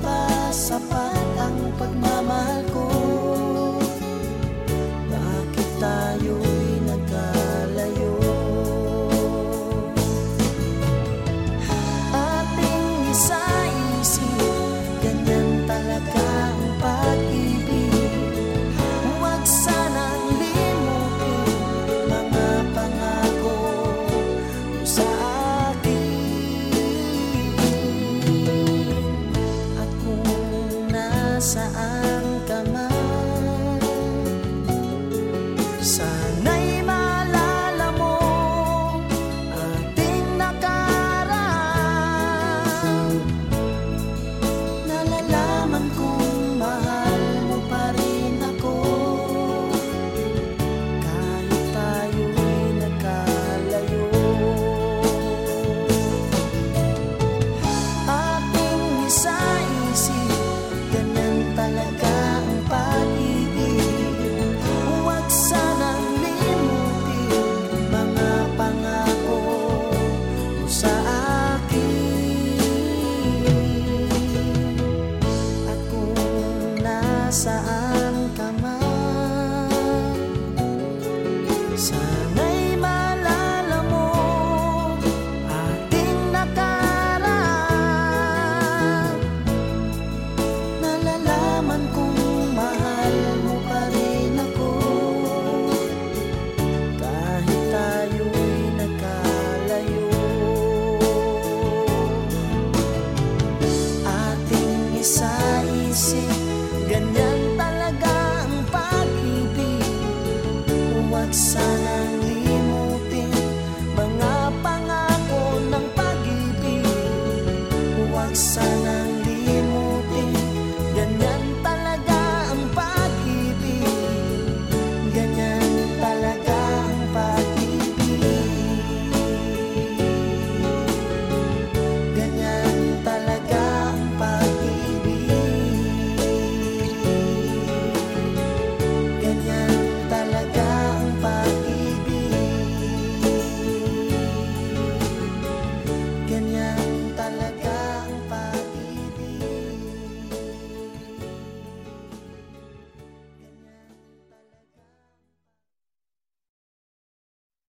ba sapat ang pagmamahal ko? sabe. Sanang